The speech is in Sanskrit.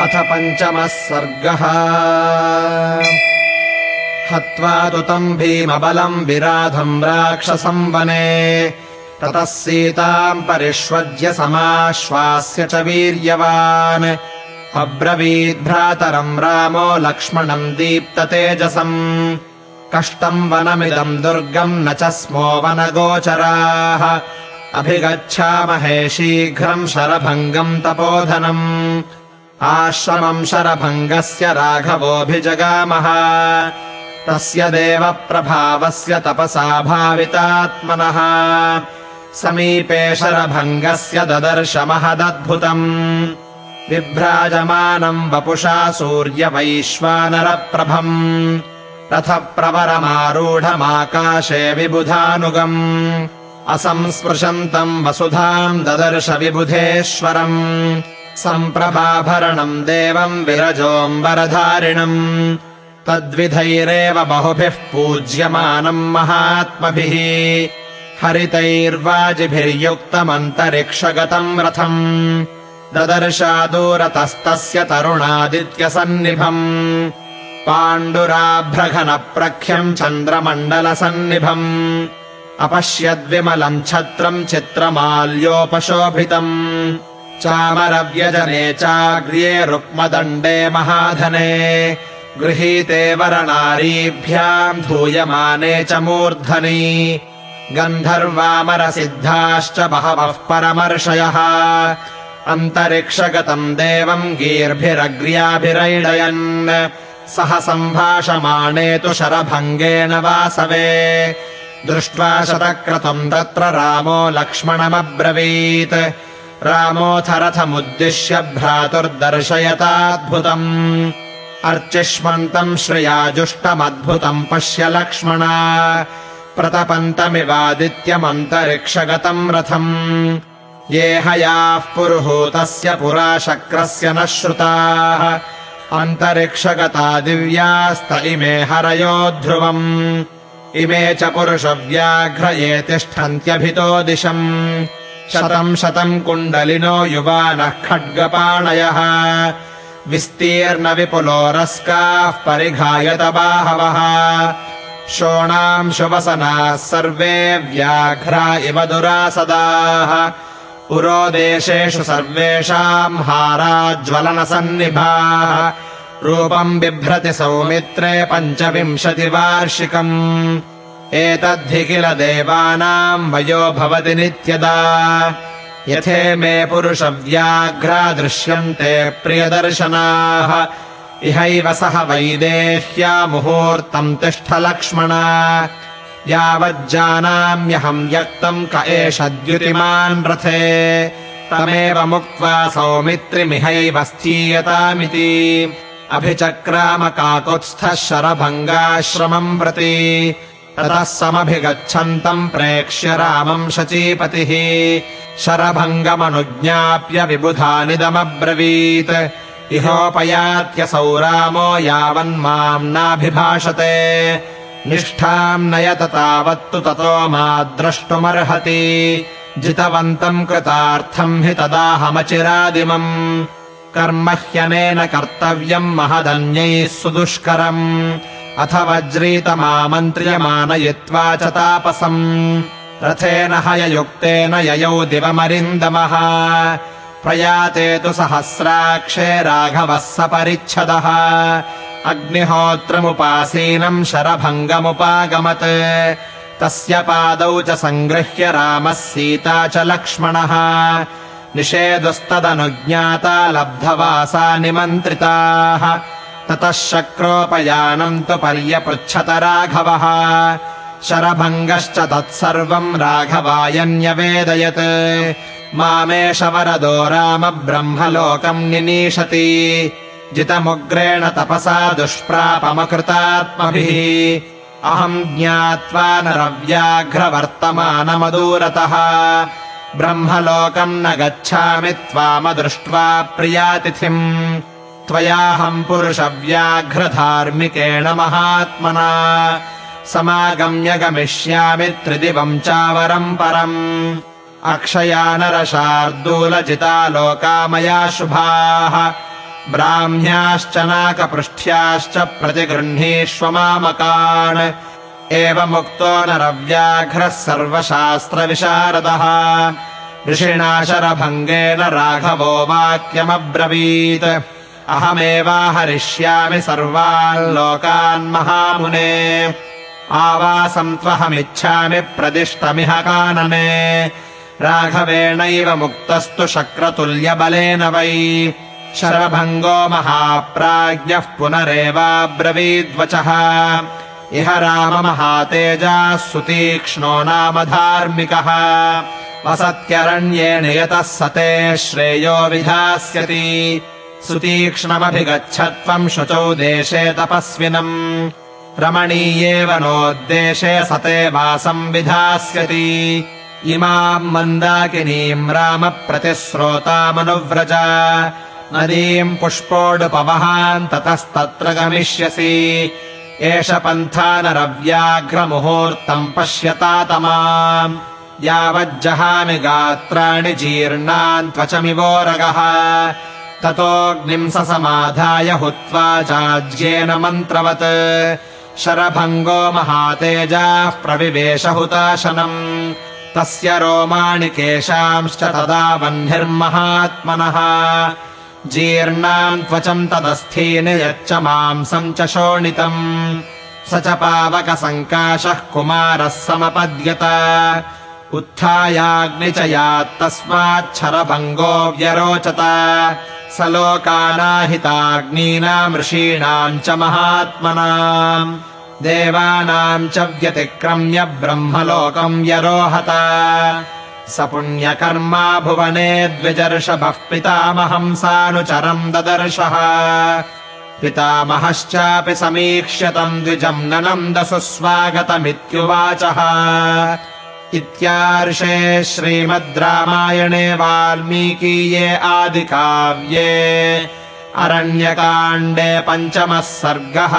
अथ पञ्चमः सर्गः। हत्वा तु तम् भीमबलम् विराधम् राक्षसम् वने। ततः सीताम् परिष्वज्य समाश्वास्य च वीर्यवान्। अब्रवीद्भ्रातरम् रामो लक्ष्मणम् दीप्ततेजसम्। कष्टम् वनमिदम् दुर्गम् न च स्मो वनगोचराः। अभिगच्छामहे शीघ्रम् शरभङ्गम् तपोधनम् आश्रमम् शरभङ्गस्य राघवोऽभिजगामः। तस्य देवप्रभावस्य तपसा भावितात्मनः। समीपे शरभङ्गस्य ददर्श महदद्भुतम् बिभ्राजमानम् वपुषा सूर्यवैश्वानरप्रभम्। रथप्रवरमारूढमाकाशे विबुधानुगम्। असंस्पृशन्तम् वसुधाम् ददर्श विबुधेश्वरम् सम्प्रभाभरणम् देवम् विरजोऽम्बरधारिणम्। तद्विधैरेव बहुभिः पूज्यमानम् महात्मभिः। हरितैर्वाजिभिर्युक्तमन्तरिक्षगतम् रथम्। ददर्शादूरतस्तस्य तरुणादित्यसन्निभम्। पाण्डुराभ्रघनप्रख्यम् चन्द्रमण्डलसन्निभम्। अपश्यद्विमलम् छत्रम् चित्रमाल्योपशोभितम् चामरव्यजने चाग्र्ये रुक्मदण्डे महाधने। गृहीते वरनारीभ्याम् धूयमाने च मूर्धनि। गन्धर्वामरसिद्धाश्च बहवः परमर्षयः। अन्तरिक्षगतम् देवम् गीर्भिरग्र्याभिरैडयन्। सह सम्भाषमाणे तु शरभङ्गेन वासवे। दृष्ट्वा शतक्रतुम् तत्र रामो लक्ष्मणमब्रवीत् रामोऽथ रथमुद्दिश्य भ्रातुर्दर्शयताद्भुतम्। अर्चिष्मन्तम् श्रियाजुष्टमद्भुतम् पश्य लक्ष्मणा। प्रतपन्तमिवादित्यमन्तरिक्षगतम् रथम्। ये हयाः पुरुहूतस्य पुरा शक्रस्य न श्रुताः। अन्तरिक्षगता दिव्यास्त इमे हरयो ध्रुवम्। इमे च पुरुषव्याघ्रये तिष्ठन्त्यभितो दिशम् शतम् शतम् कुण्डलिनो युवानः खड्गपाणयः। विस्तीर्णविपुलोरस्काः परिघायत बाहवः। शोणांशुवसनाः सर्वे व्याघ्रा इव दुरासदाः। पुरोदेशेषु सर्वेषाम् हाराज्वलनसन्निभाः रूपम् बिभ्रति सौमित्रे पञ्चविंशतिवार्षिकम् एतद्धि किल देवानाम् वयो भवति नित्यदा। यथे मे पुरुषव्याघ्रा दृश्यन्ते प्रियदर्शनाः। इहैव सह वैदेह्या मुहूर्तम् तिष्ठ लक्ष्मणा यावज्जानाम्यहम् व्यक्तम् क एष द्युतिमान् रथे। तमेव मुक्त्वा सौमित्रिमिहैव स्थीयतामिति। अभिचक्राम काकुत्स्थः शरभङ्गाश्रमम् प्रति ततः समभिगच्छन्तम् प्रेक्ष्य रामम् शचीपतिः। शरभङ्गमनुज्ञाप्य विबुधानिदमब्रवीत्। इहोपयात्यसौ रामो यावन्माम् नाभिभाषते। निष्ठाम् नयत तावत्तु ततो मा द्रष्टुमर्हति। जितवन्तम् कृतार्थम् हि तदाहमचिरादिमम्। कर्म ह्यनेन कर्तव्यम् महदन्यैः सुदुष्करम् अथ वज्रीतमामन्त्र्यमानयित्वा च तापसम्। रथेन हययुक्तेन ययौ दिवमरिन्दमः। प्रयाते तु सहस्राक्षे राघवः सपरिच्छदः अग्निहोत्रमुपासीनम् शरभङ्गमुपागमत्। तस्य पादौ च सङ्गृह्य रामः सीता च लक्ष्मणः। निषेदुस्तदनुज्ञाता लब्धवासा निमन्त्रिताः ततः शक्रोपयानम् तु पर्यपृच्छत राघवः शरभङ्गश्च तत्सर्वम् राघवायन्यवेदयत्। मामेष वरदो राम ब्रह्मलोकम् निनीशति जितमुग्रेण तपसा दुष्प्रापमकृतात्मभिः। अहम् ज्ञात्वा नरव्याघ्रवर्तमानमदूरतः। ब्रह्मलोकम् न गच्छामि त्वामदृष्ट्वा प्रियातिथिम् त्वयाहम् पुरुषव्याघ्रधार्मिकेण महात्मना। समागम्य गमिष्यामि त्रिदिवम् चावरम् परम्। अक्षया नरशार्दूलजिता लोका मया शुभाः। ब्राह्म्याश्च नाकपृष्ठ्याश्च प्रतिगृह्णीष्व मामकान्। एवमुक्तो नरव्याघ्रः सर्वशास्त्रविशारदः। ऋषिणा शरभङ्गेन राघवो वाक्यमब्रवीत् अहमेवाहरिष्यामि सर्वान् लोकान् महामुने। आवासम् त्वहमिच्छामि प्रदिष्टमिह कानने। राघवेणैव मुक्तस्तु शक्रतुल्यबलेन वै। शरभङ्गो महाप्राज्ञः पुनरेवाब्रवीद्वचः। इह राममहातेजाः सुतीक्ष्णो नाम धार्मिकः। वसत्यरण्ये नियतः सते श्रेयो विधास्यति सुतीक्ष्णमभिगच्छ त्वम् शुचौ देशे तपस्विनम्। रमणीयेव नोद्देशे सते वासम् विधास्यति इमाम् मन्दाकिनीम् रामप्रतिस्रोतामनुव्रज नदीम् पुष्पोडुपवहान् ततस्तत्र गमिष्यसि। एष पन्था नरव्याघ्रमुहूर्तम् पश्यतातमाम् यावज्जहामि गात्राणि जीर्णान् त्वचमिवोरगः ततोऽग्निम् स समाधाय हुत्वा चाज्येन मन्त्रवत्। शरभङ्गो महातेजाः प्रविवेश हुताशनम् तस्य रोमाणि केशांश्च तदा वह्निर्महात्मनः। जीर्णाम् त्वचम् तदस्थीनि यच्च मांसम् च शोणितम्। स च पावकसङ्काशः कुमारः समपद्यत उत्थायाग्नि च यात्तस्माच्छरभङ्गो व्यरोचत। स लोकानाहिताग्नीनाम् ऋषीणाम् च महात्मनाम्। देवानाम् च व्यतिक्रम्य ब्रह्मलोकम् व्यरोहत। स पुण्यकर्मा भुवने द्विजर्षभः पितामहम् सानुचरम् ददर्शः। पितामहश्चापि समीक्ष्यतम् द्विजम् ननन्दसुस्वागतमित्युवाचः इत्यार्षे श्रीमद् रामायणे वाल्मीकीये आदिकाव्ये अरण्यकाण्डे पञ्चमः सर्गः